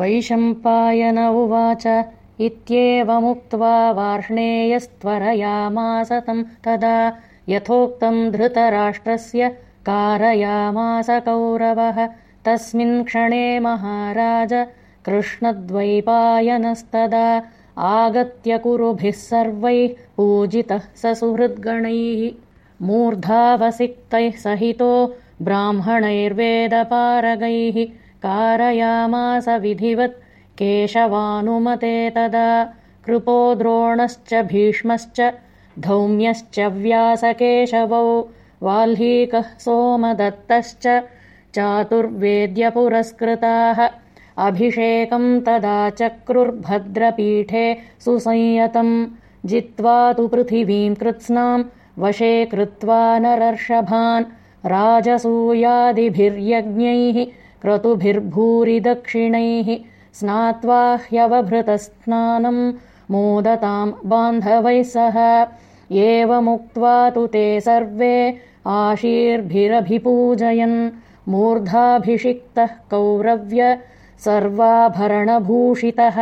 वैशम्पायन उवाच इत्येवमुक्त्वा वार्ष्णेयस्त्वरयामास तम् तदा यथोक्तम् धृतराष्ट्रस्य कारयामास कौरवः तस्मिन् क्षणे महाराज कृष्णद्वैपायनस्तदा आगत्य कुरुभिः सर्वैः पूजितः स सुहृद्गणैः मूर्धावसिक्तैः सहितो ब्राह्मणैर्वेदपारगैः कारयामास विधिवत्। केशवानुमते तदा कृपो द्रोणश्च भीष्मश्च धौम्यश्च व्यासकेशवौ वाल्हीकः सोमदत्तश्च चातुर्वेद्यपुरस्कृताः। अभिषेकम् तदा चक्रुर्भद्रपीठे सुसंयतम्। जित्वा तु पृथिवीम् कृत्स्नाम् वशे कृत्वा नरर्षभान्। राजसूयादिभिर्यज्ञैः क्रतुभिर्भूरिदक्षिणैः स्नात्वा ह्यवभृतस्नानम् मोदताम् बान्धवैः सह। एवमुक्त्वा तु ते सर्वे आशीर्भिरभिपूजयन्। मूर्धाभिषिक्तः कौरव्य सर्वाभरणभूषितः